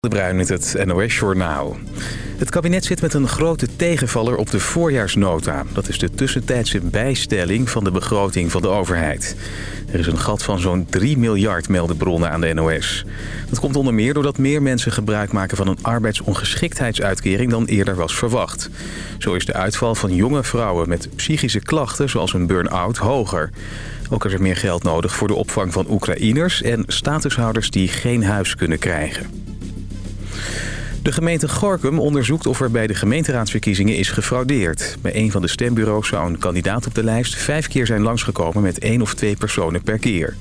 De Bruin met het NOS Journaal. Het kabinet zit met een grote tegenvaller op de voorjaarsnota. Dat is de tussentijdse bijstelling van de begroting van de overheid. Er is een gat van zo'n 3 miljard, melden bronnen aan de NOS. Dat komt onder meer doordat meer mensen gebruik maken van een arbeidsongeschiktheidsuitkering dan eerder was verwacht. Zo is de uitval van jonge vrouwen met psychische klachten zoals een burn-out hoger. Ook is er meer geld nodig voor de opvang van Oekraïners en statushouders die geen huis kunnen krijgen. De gemeente Gorkum onderzoekt of er bij de gemeenteraadsverkiezingen is gefraudeerd. Bij een van de stembureaus zou een kandidaat op de lijst vijf keer zijn langsgekomen met één of twee personen per keer.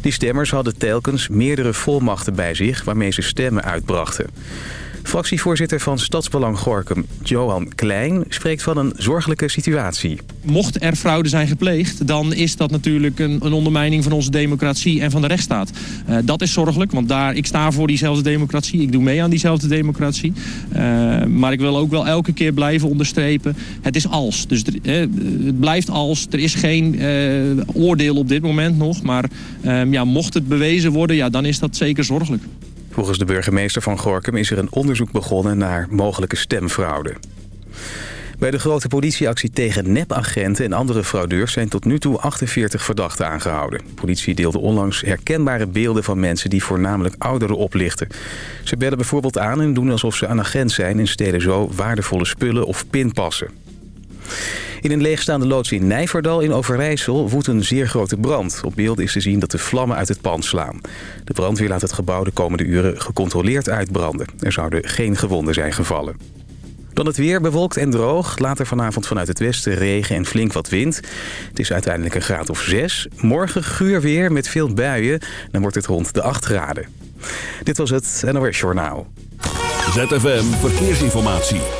Die stemmers hadden telkens meerdere volmachten bij zich waarmee ze stemmen uitbrachten. Fractievoorzitter van Stadsbelang Gorkum, Johan Klein, spreekt van een zorgelijke situatie. Mocht er fraude zijn gepleegd, dan is dat natuurlijk een, een ondermijning van onze democratie en van de rechtsstaat. Uh, dat is zorgelijk, want daar, ik sta voor diezelfde democratie. Ik doe mee aan diezelfde democratie. Uh, maar ik wil ook wel elke keer blijven onderstrepen, het is als. Dus uh, het blijft als. Er is geen oordeel op dit moment nog. Maar ja, mocht het bewezen worden, ja, dan is dat zeker zorgelijk. Volgens de burgemeester van Gorkum is er een onderzoek begonnen naar mogelijke stemfraude. Bij de grote politieactie tegen nepagenten en andere fraudeurs... zijn tot nu toe 48 verdachten aangehouden. De politie deelde onlangs herkenbare beelden van mensen... die voornamelijk ouderen oplichten. Ze bellen bijvoorbeeld aan en doen alsof ze een agent zijn... en stelen zo waardevolle spullen of pinpassen. In een leegstaande loods in Nijverdal in Overijssel woedt een zeer grote brand. Op beelden is te zien dat de vlammen uit het pand slaan. De brandweer laat het gebouw de komende uren gecontroleerd uitbranden. Er zouden geen gewonden zijn gevallen. Dan het weer bewolkt en droog. Later vanavond vanuit het westen regen en flink wat wind. Het is uiteindelijk een graad of 6. Morgen guur weer met veel buien. Dan wordt het rond de 8 graden. Dit was het NOS Journaal. ZFM Verkeersinformatie.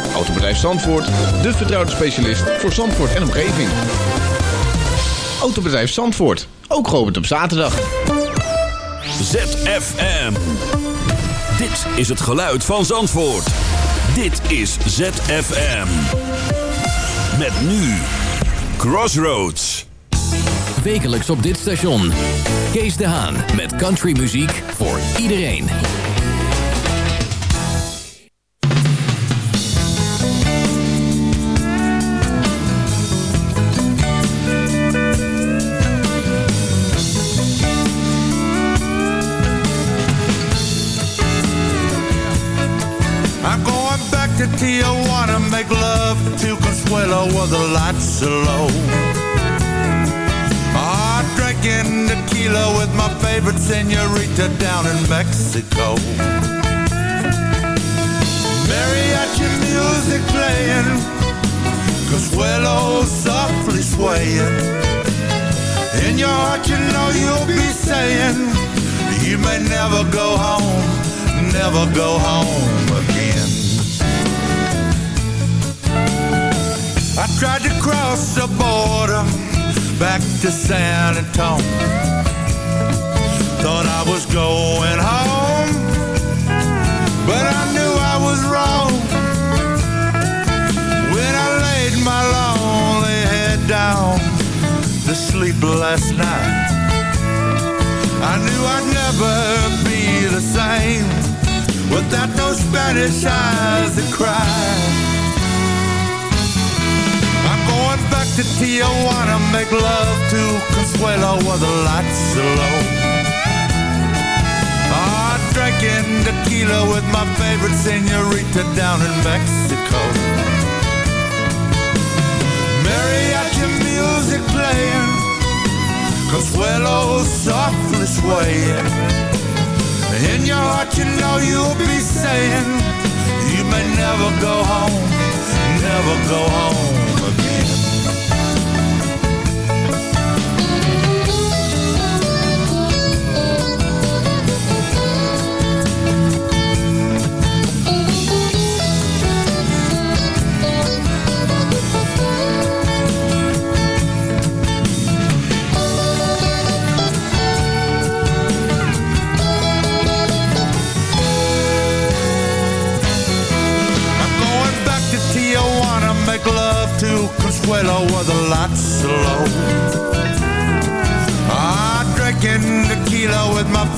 Autobedrijf Zandvoort, de vertrouwde specialist voor Zandvoort en omgeving. Autobedrijf Zandvoort, ook geopend op zaterdag. ZFM. Dit is het geluid van Zandvoort. Dit is ZFM. Met nu Crossroads. Wekelijks op dit station. Kees de Haan met countrymuziek voor iedereen. Consuelo the lights are low. I'm drinking tequila with my favorite senorita down in Mexico. Mariachi music playing, Consuelo softly swaying. In your heart you know you'll be saying, you may never go home, never go home tried to cross the border back to San Antonio. Thought I was going home, but I knew I was wrong. When I laid my lonely head down to sleep last night, I knew I'd never be the same without those Spanish eyes that cry to Tijuana, make love to Consuelo while the lights are low. Ah, drinking tequila with my favorite senorita down in Mexico. Mariachi music playing, Consuelo softly swaying. In your heart you know you'll be saying, you may never go home, never go home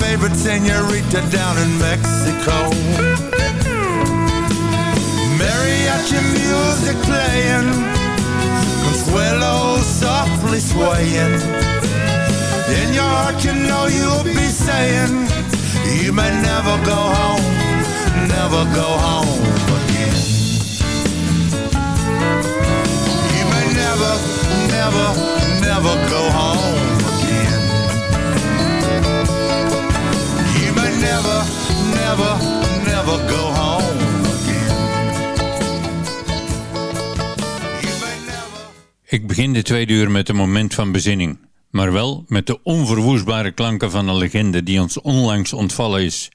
favorite senorita down in Mexico. Mariachi music playing, Consuelo softly swaying. In your heart, you know you'll be saying, You may never go home, never go home again. You may never, never, never go home never, go home. Ik begin de tweede uur met een moment van bezinning. Maar wel met de onverwoestbare klanken van een legende die ons onlangs ontvallen is.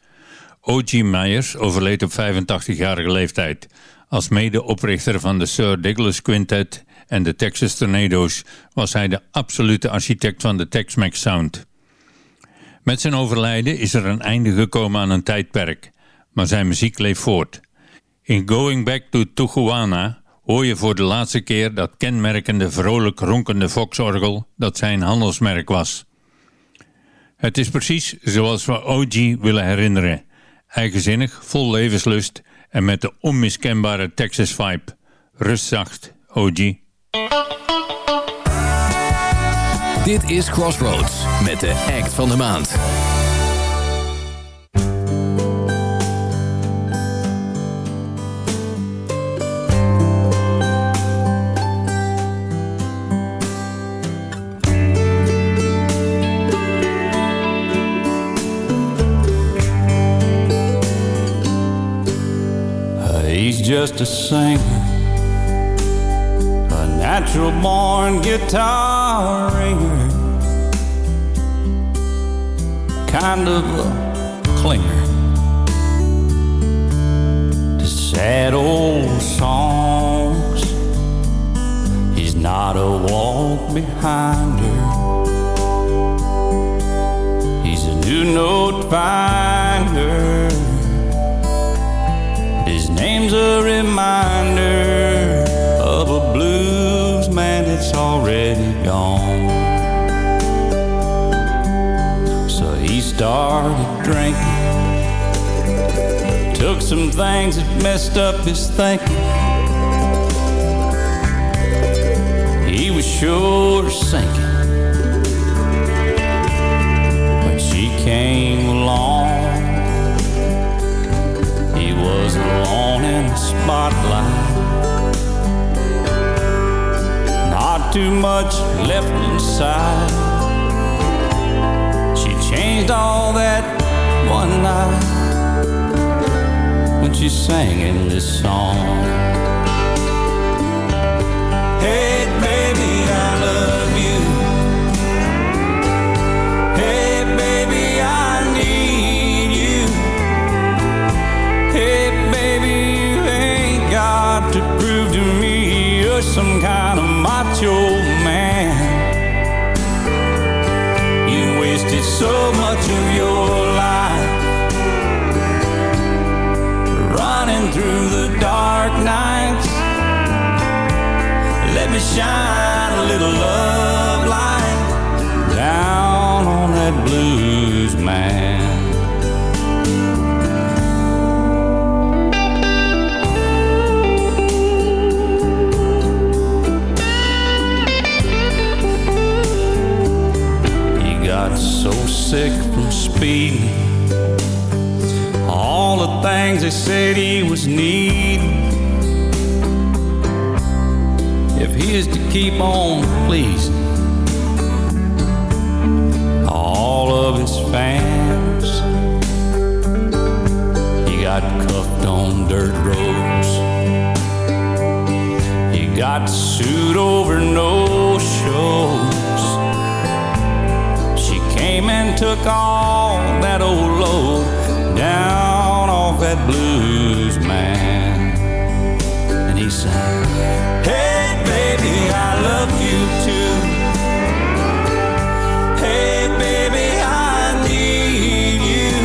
O.G. Myers overleed op 85-jarige leeftijd. Als medeoprichter van de Sir Douglas Quintet en de Texas Tornadoes was hij de absolute architect van de Tex-Mex Sound. Met zijn overlijden is er een einde gekomen aan een tijdperk, maar zijn muziek leeft voort. In Going Back to Tijuana hoor je voor de laatste keer dat kenmerkende vrolijk ronkende Fox-orgel dat zijn handelsmerk was. Het is precies zoals we OG willen herinneren. Eigenzinnig, vol levenslust en met de onmiskenbare Texas vibe. Rustzacht, OG. Dit is Crossroads met de act van de maand. He's just a singer, a natural born guitar ringer, kind of a clinger to sad old songs. He's not a walk behind her. He's a new note finder. His name's a reminder started drinking, took some things that messed up his thinking. He was sure sinking when she came along. He was alone in the spotlight. Not too much left inside. Changed all that one night when she sang in this song. Hey, baby, I love you. Hey, baby, I need you. Hey, baby, you ain't got to prove to me you're some kind of macho so much of your life running through the dark nights. Let me shine a little love light down on that blues man. Got so sick from speeding. All the things they said he was needing. If he is to keep on pleasing all of his fans, he got cuffed on dirt roads. He got sued over no shows. Came and took all that old load down off that blues man. And he sang, Hey, baby, I love you too. Hey, baby, I need you.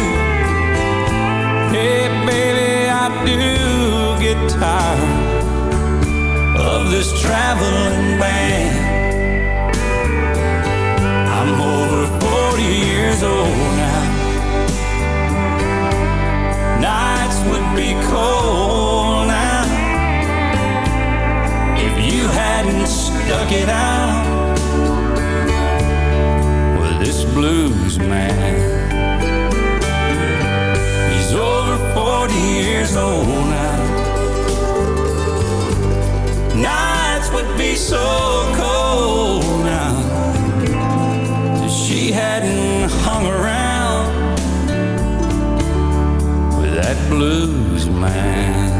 Hey, baby, I do get tired of this traveling years old now. Nights would be cold now if you hadn't stuck it out with this blues man. He's over 40 years old now. Nights would be so cold blues man.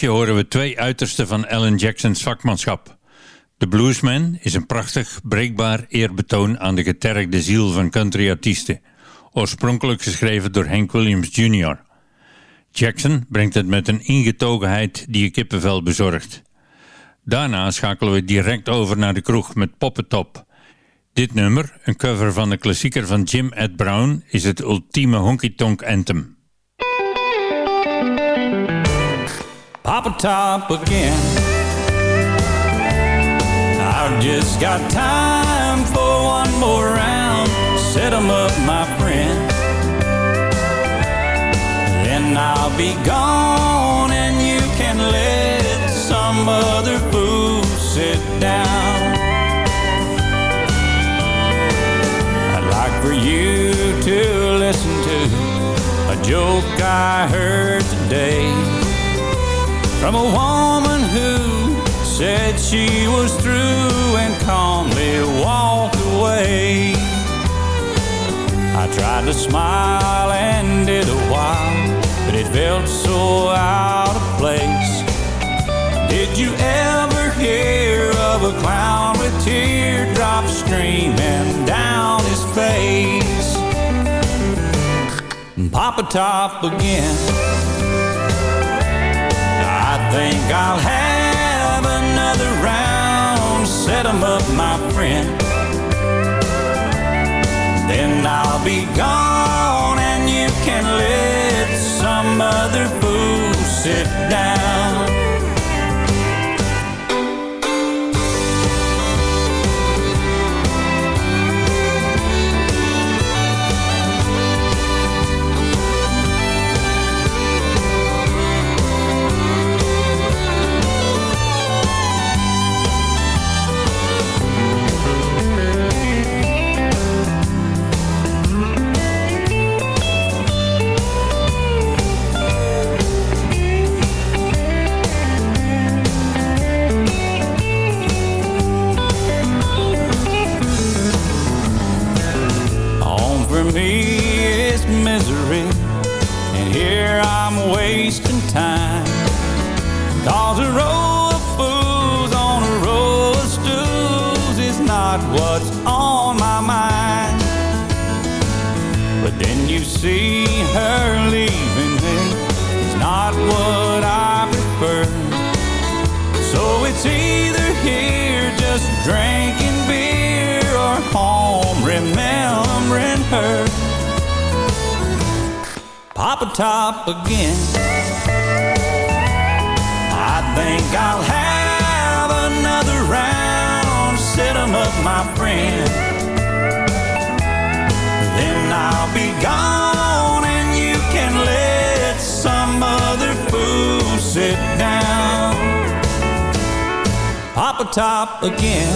Blokje horen we twee uitersten van Alan Jacksons vakmanschap. The Bluesman is een prachtig, breekbaar eerbetoon aan de getergde ziel van countryartiesten, oorspronkelijk geschreven door Hank Williams Jr. Jackson brengt het met een ingetogenheid die je kippenvel bezorgt. Daarna schakelen we direct over naar de kroeg met Poppetop. Dit nummer, een cover van de klassieker van Jim Ed Brown, is het ultieme honky-tonk anthem. Pop a top again. I've just got time for one more round. Set 'em up, my friend. Then I'll be gone and you can let some other fool sit down. I'd like for you to listen to a joke I heard today from a woman who said she was through and calmly walked away. I tried to smile and did a while, but it felt so out of place. Did you ever hear of a clown with teardrops streaming down his face? Pop a Top again think I'll have another round. Set them up, my friend. Then I'll be gone and you can let some other fool sit down. Her leaving me, it's not what I prefer. So it's either here just drinking beer or home remembering her. Pop a Top again. I think I'll have another round. Set up, my friend. Then I'll be gone Top again.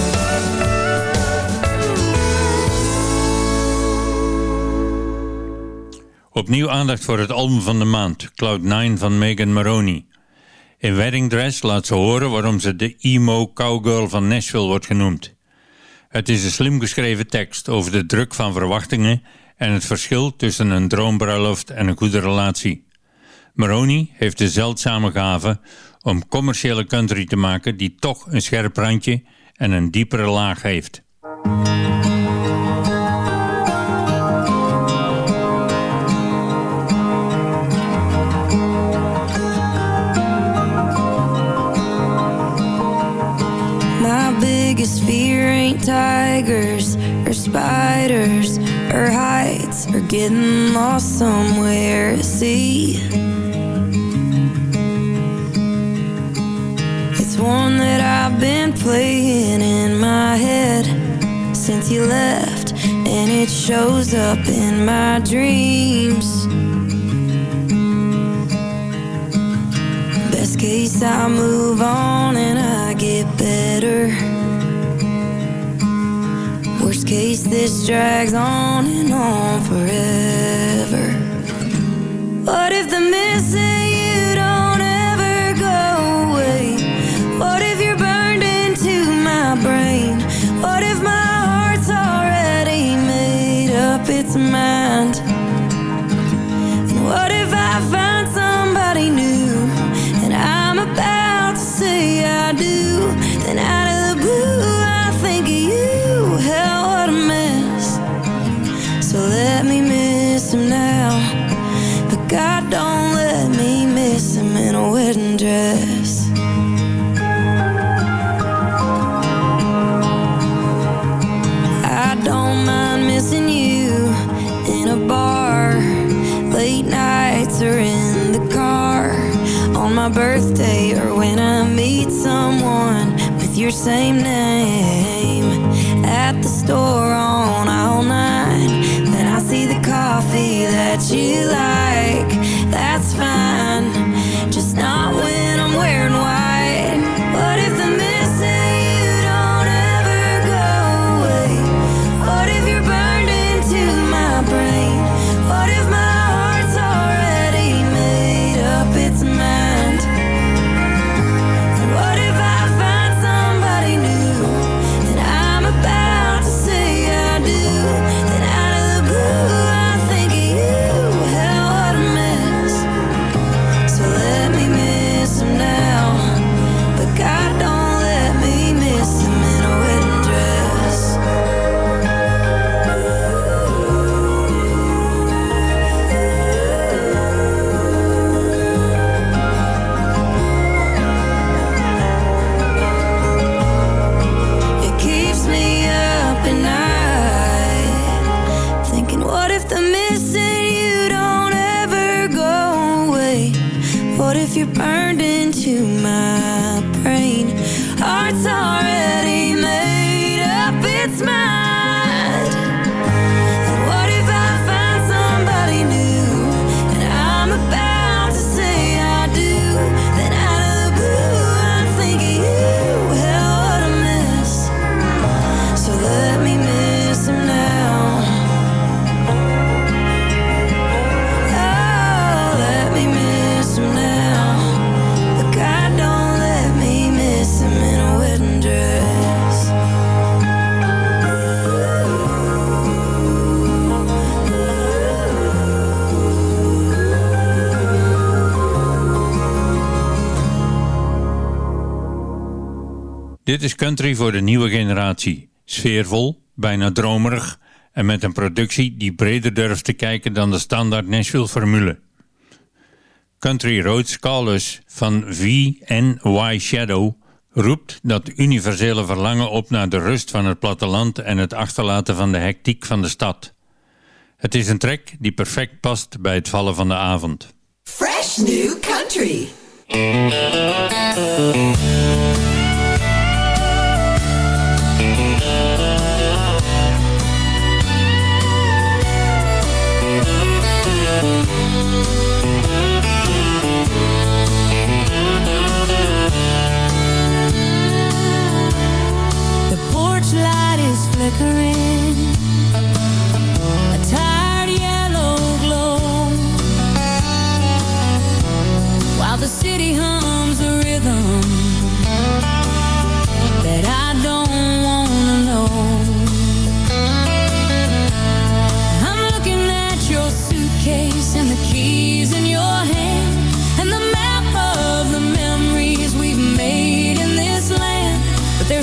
Opnieuw aandacht voor het album van de maand, Cloud9 van Megan Maroney. In Wedding Dress laat ze horen waarom ze de emo cowgirl van Nashville wordt genoemd. Het is een slim geschreven tekst over de druk van verwachtingen en het verschil tussen een droombruiloft en een goede relatie. Maroney heeft de zeldzame gave om commerciële country te maken die toch een scherp randje en een diepere laag heeft. My biggest fear ain't tigers or spiders or heights or getting lost somewhere sea. It's one that I've been playing in my head since you left, and it shows up in my dreams. Best case, I move on and I get better. Worst case, this drags on and on forever. What if the missing same name is country voor de nieuwe generatie. Sfeervol, bijna dromerig en met een productie die breder durft te kijken dan de standaard Nashville-formule. Country Roads Callers van VNY Shadow roept dat universele verlangen op naar de rust van het platteland en het achterlaten van de hectiek van de stad. Het is een track die perfect past bij het vallen van de avond. Fresh New Country.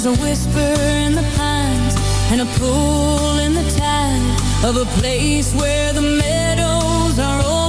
There's a whisper in the pines and a pull in the tide of a place where the meadows are old.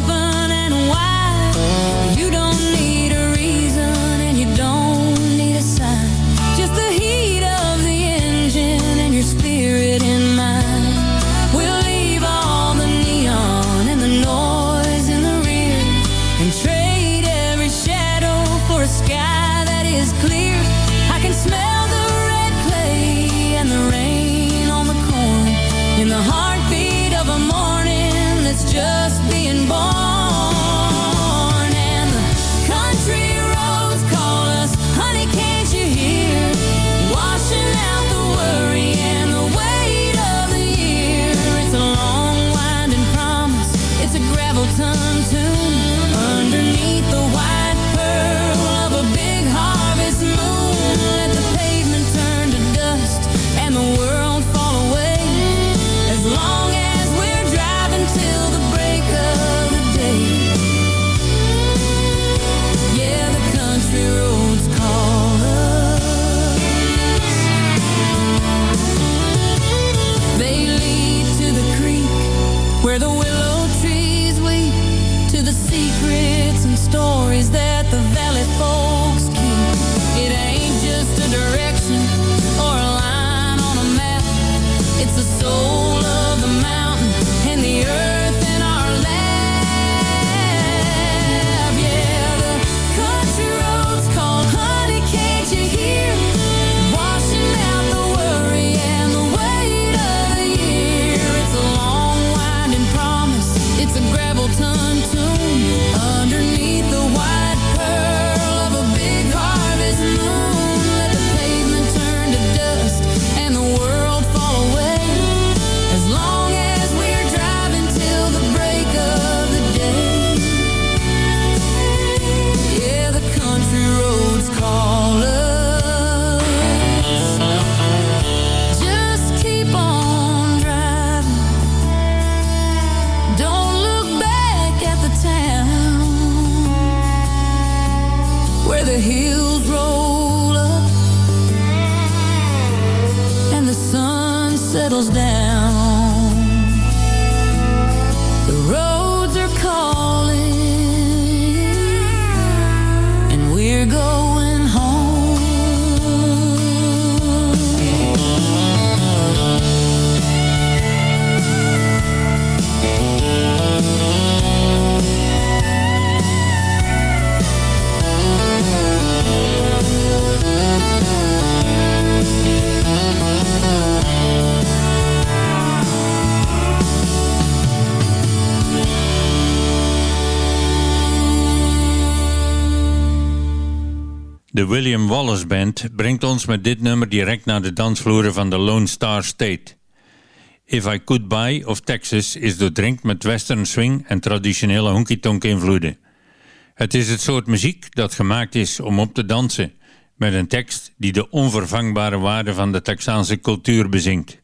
William Wallace Band brengt ons met dit nummer direct naar de dansvloeren van de Lone Star State. If I Could Buy of Texas is doordrenkt met western swing en traditionele honky-tonk invloeden. Het is het soort muziek dat gemaakt is om op te dansen, met een tekst die de onvervangbare waarde van de Texaanse cultuur bezingt.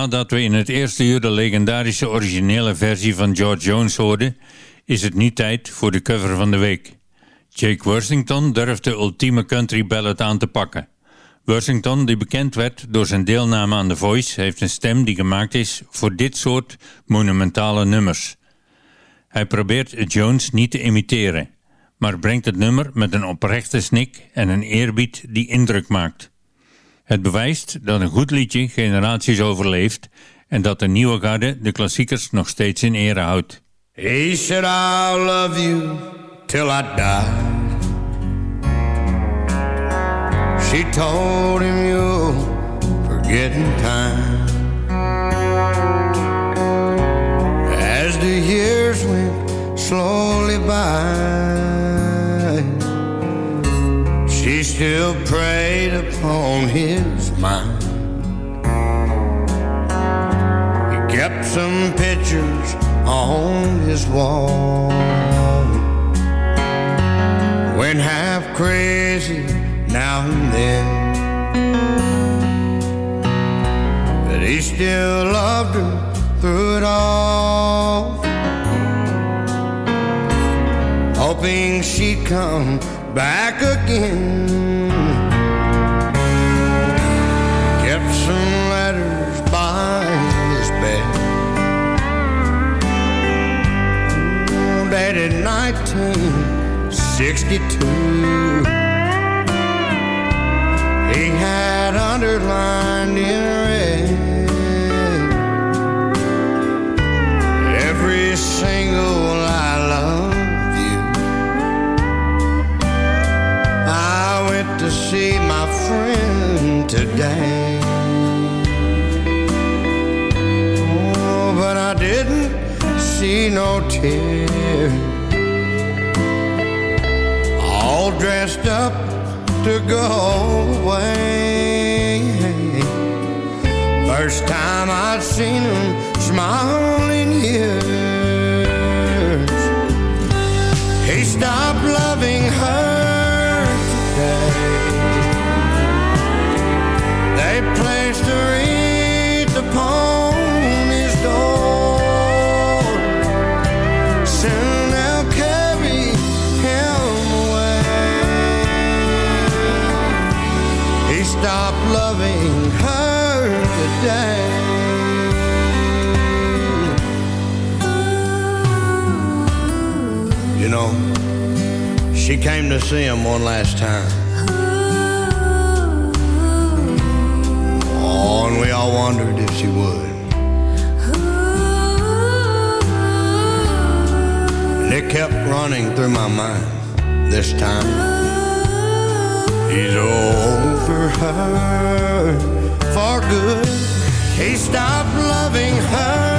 Nadat we in het eerste uur de legendarische originele versie van George Jones hoorden, is het nu tijd voor de cover van de week. Jake Worthington durft de ultieme country ballad aan te pakken. Worthington, die bekend werd door zijn deelname aan The Voice, heeft een stem die gemaakt is voor dit soort monumentale nummers. Hij probeert Jones niet te imiteren, maar brengt het nummer met een oprechte snik en een eerbied die indruk maakt. Het bewijst dat een goed liedje generaties overleeft en dat de nieuwe garde de klassiekers nog steeds in ere houdt. He said, I'll love you till I die. She told him you'll forget in time. As the years went slowly by, she still preyed upon his on his wall. Went half crazy now and then. But he still loved her through it all. Hoping she'd come back again. 1962. He had underlined in red every single I love you. I went to see my friend today. Oh, but I didn't see no tears. Dressed up to go away. First time I'd seen him smile in years. He stopped came to see him one last time. Oh, and we all wondered if she would. And it kept running through my mind this time. He's over her for good. He stopped loving her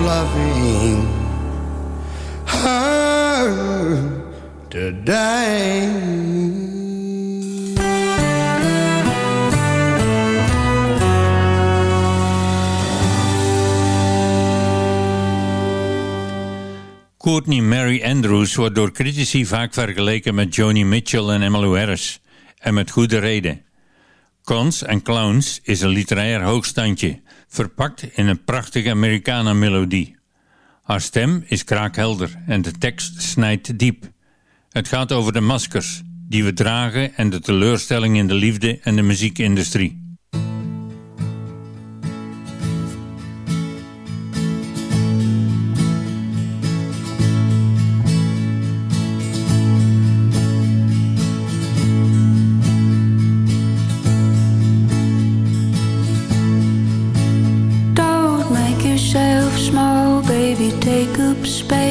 loving her today. Courtney Mary Andrews wordt door critici vaak vergeleken met Joni Mitchell en Emmylou Harris. En met goede reden. Cons and Clowns is een literair hoogstandje, verpakt in een prachtige Americana-melodie. Haar stem is kraakhelder en de tekst snijdt diep. Het gaat over de maskers die we dragen en de teleurstelling in de liefde en de muziekindustrie. op.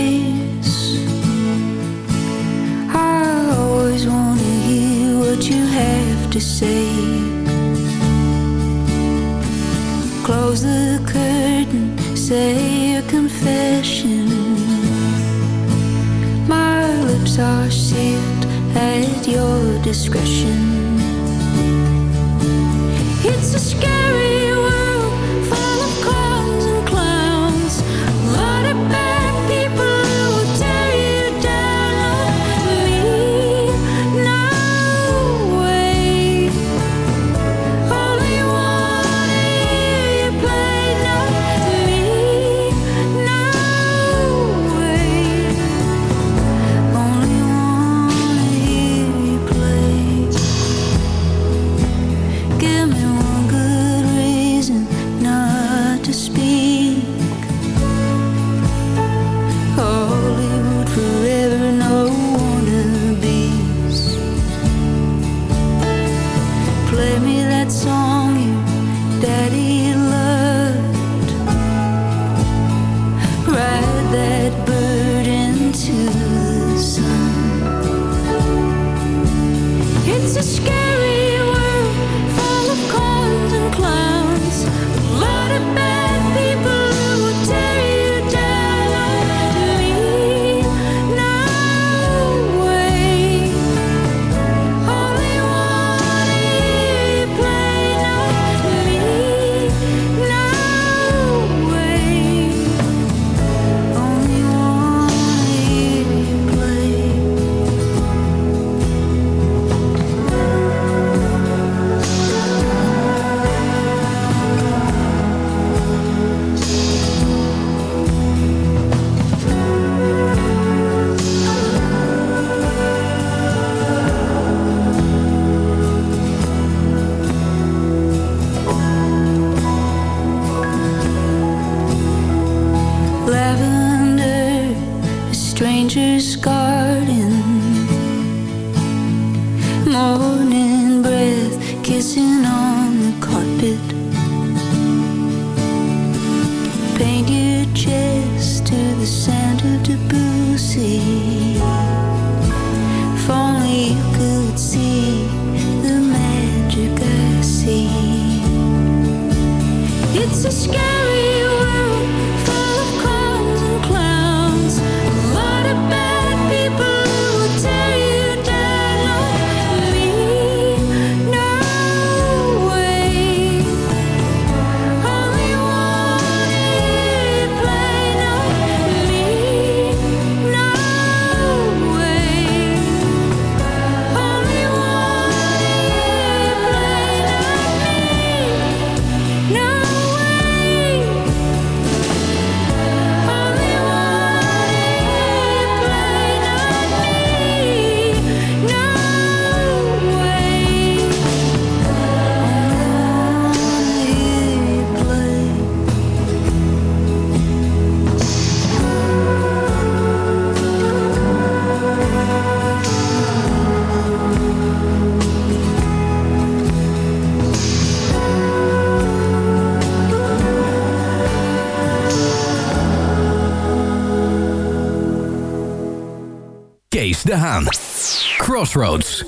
Crossroads.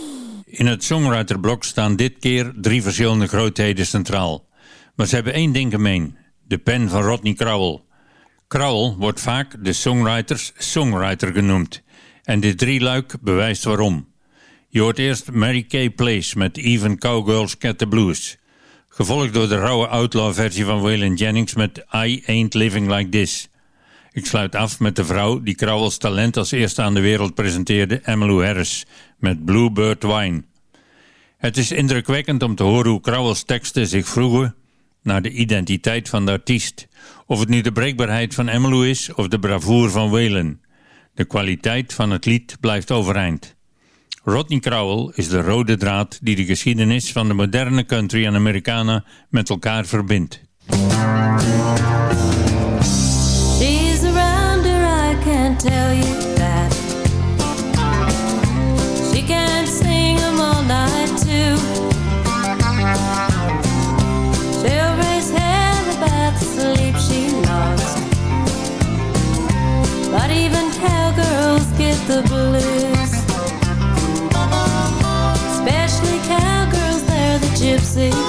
In het songwriterblok staan dit keer drie verschillende grootheden centraal. Maar ze hebben één ding gemeen. De pen van Rodney Crowell. Crowell wordt vaak de songwriters songwriter genoemd. En dit drieluik bewijst waarom. Je hoort eerst Mary Kay Place met Even Cowgirls Get the Blues. Gevolgd door de rauwe outlaw versie van Waylon Jennings met I Ain't Living Like This. Ik sluit af met de vrouw die Crowell's talent als eerste aan de wereld presenteerde, Emmylou Harris, met Bluebird Wine. Het is indrukwekkend om te horen hoe Crowell's teksten zich vroegen naar de identiteit van de artiest. Of het nu de breekbaarheid van Emmylou is of de bravoure van Waylon. De kwaliteit van het lied blijft overeind. Rodney Crowell is de rode draad die de geschiedenis van de moderne country en Americana met elkaar verbindt. Tell you that. She can sing 'em all night too. She'll raise hell about the sleep she lost. But even cowgirls get the blues. Especially cowgirls, they're the gypsy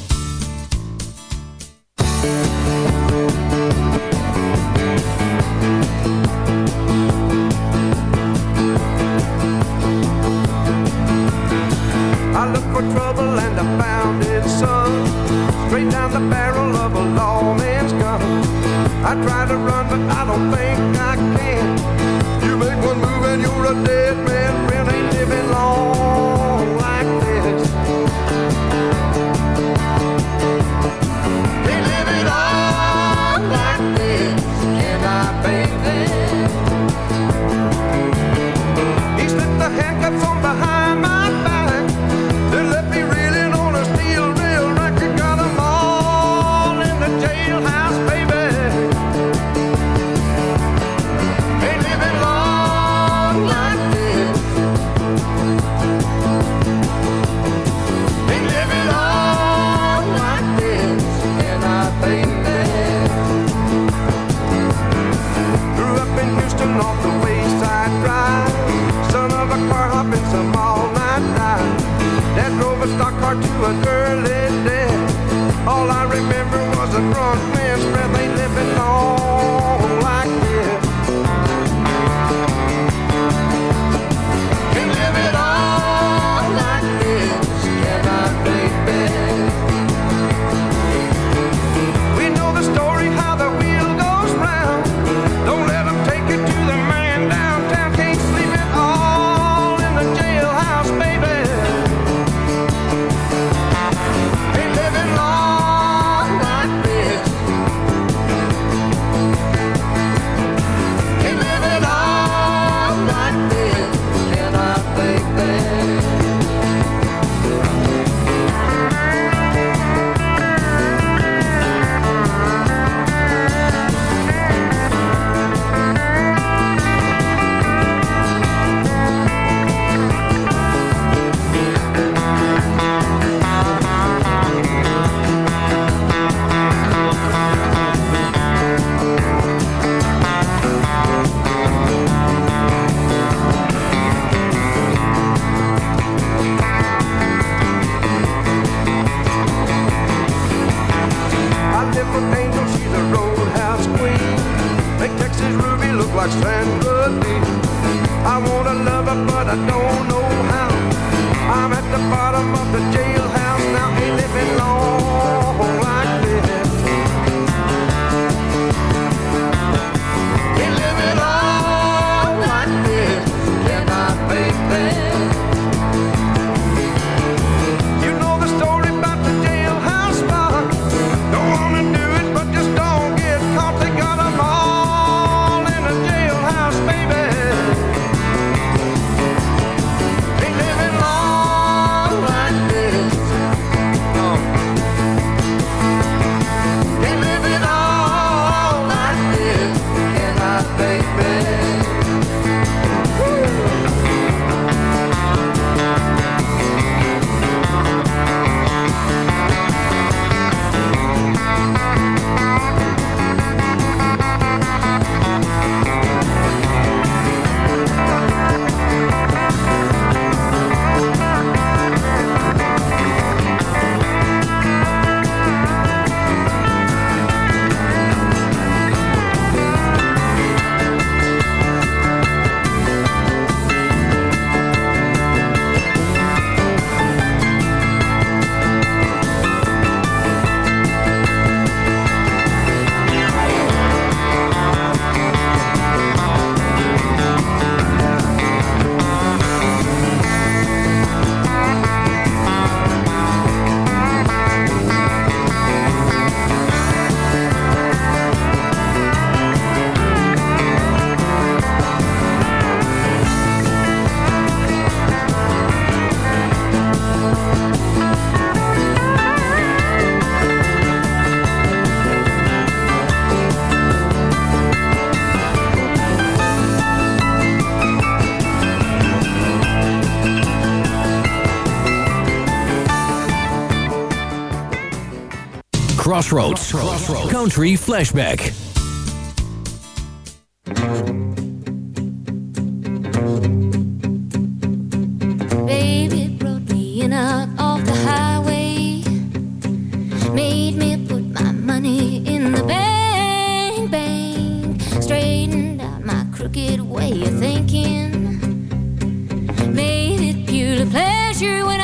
Crossroads. Crossroads. Country Flashback. Baby brought me in out the highway. Made me put my money in the bank, bank. Straightened out my crooked way of thinking. Made it pure pleasure when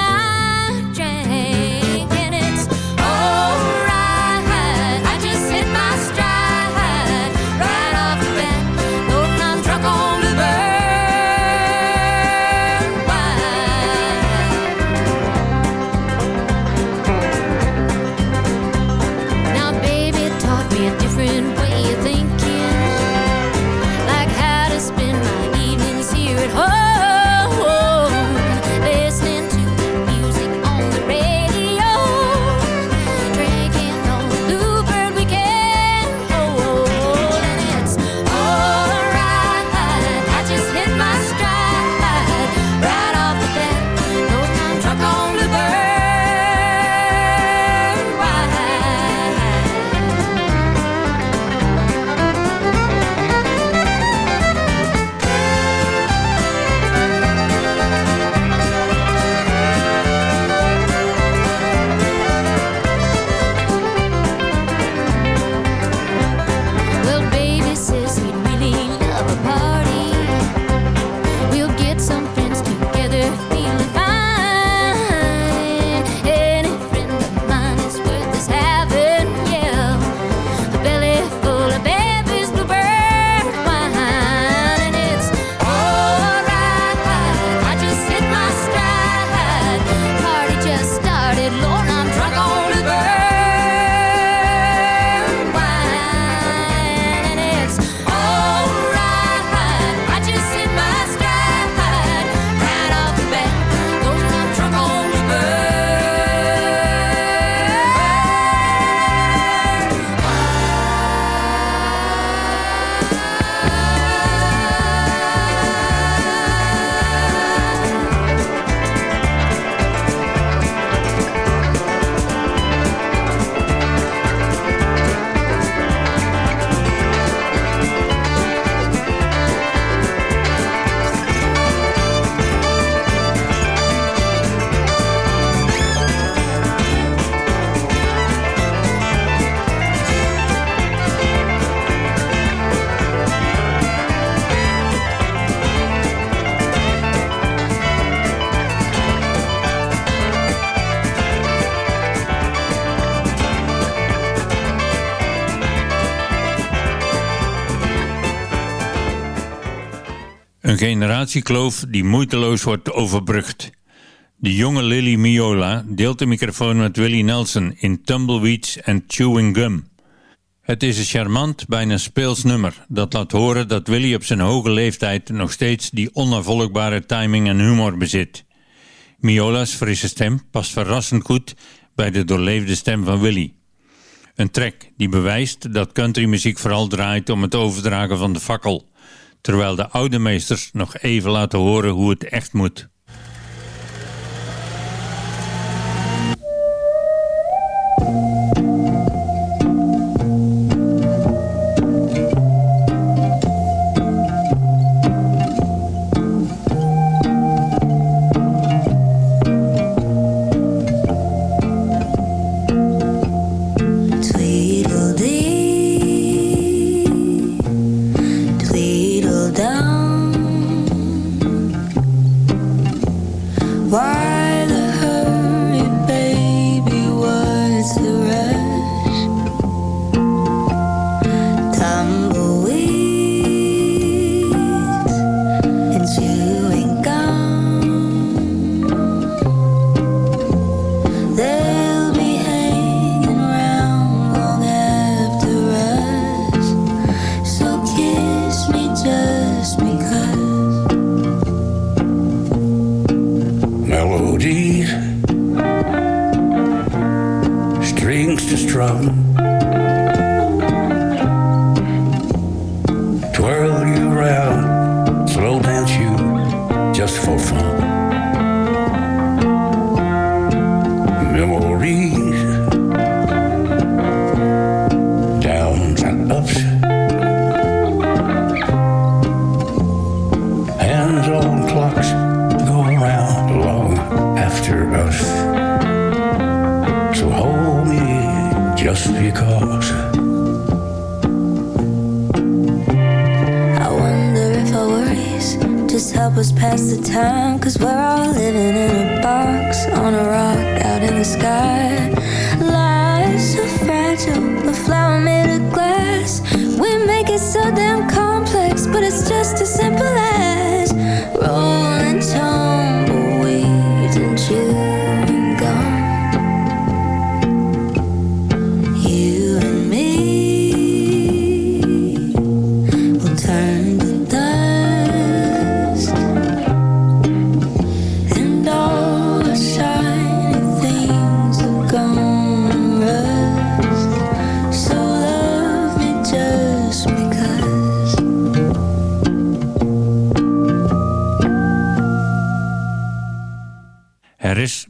generatiekloof die moeiteloos wordt overbrugd. De jonge Lily Miola deelt de microfoon met Willie Nelson in Tumbleweeds en Chewing Gum. Het is een charmant, bijna speels nummer dat laat horen dat Willie op zijn hoge leeftijd nog steeds die onnavolgbare timing en humor bezit. Miola's frisse stem past verrassend goed bij de doorleefde stem van Willie. Een track die bewijst dat countrymuziek vooral draait om het overdragen van de fakkel terwijl de oude meesters nog even laten horen hoe het echt moet.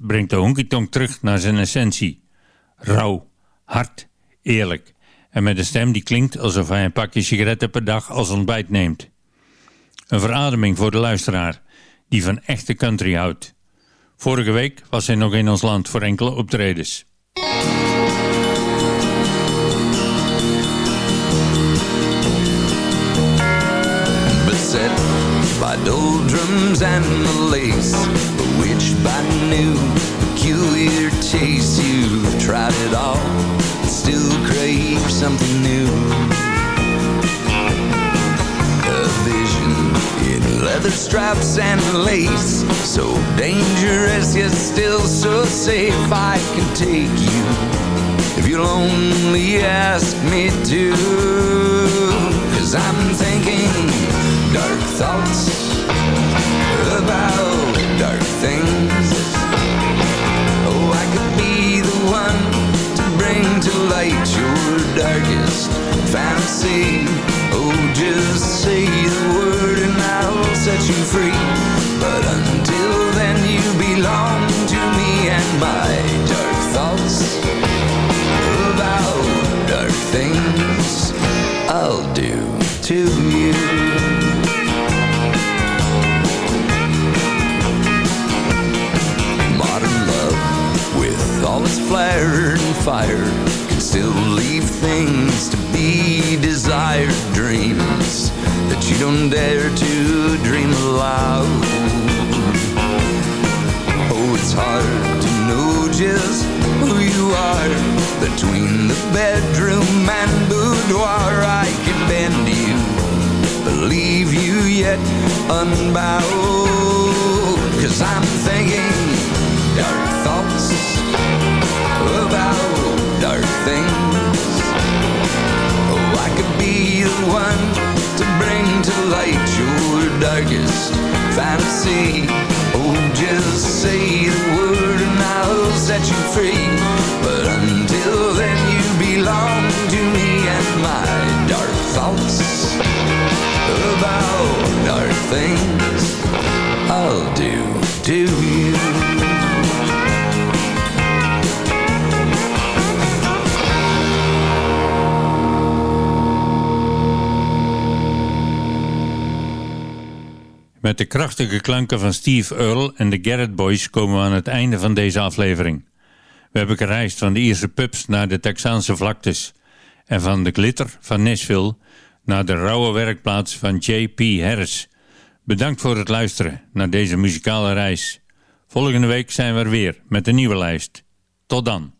Brengt de honky-tonk terug naar zijn essentie. Rauw, hard, eerlijk en met een stem die klinkt alsof hij een pakje sigaretten per dag als ontbijt neemt. Een verademing voor de luisteraar, die van echte country houdt. Vorige week was hij nog in ons land voor enkele optredens. beset by doldrums and the lace, by new peculiar taste. You've tried it all, but still crave something new. A vision in leather straps and lace, so dangerous yet still so safe. I can take you if you'll only ask me to. Cause I'm thinking dark thoughts about dark things. To light your darkest fantasy. Oh, just say the word and I'll set you free. But until then, you belong to me and my dark thoughts about dark things. I'll do to you. Modern love, with all its flair and fire, still leave things to be desired. Dreams that you don't dare to dream aloud. Oh, it's hard to know just who you are between the bedroom and boudoir. I can bend you, believe you yet unbowed. Cause I'm thinking darkest fantasy. Oh, just say the word and I'll set you free. But until then, you belong to me and my dark thoughts about dark things. I'll do to Met de krachtige klanken van Steve Earle en de Garrett Boys komen we aan het einde van deze aflevering. We hebben gereisd van de Ierse pubs naar de Texaanse vlaktes en van de glitter van Nashville naar de rauwe werkplaats van J.P. Harris. Bedankt voor het luisteren naar deze muzikale reis. Volgende week zijn we er weer met een nieuwe lijst. Tot dan.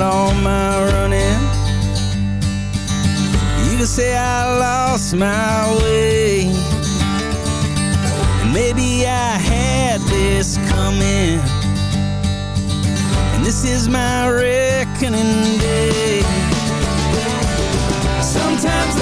out my running. You can say I lost my way. And Maybe I had this coming. And this is my reckoning day. Sometimes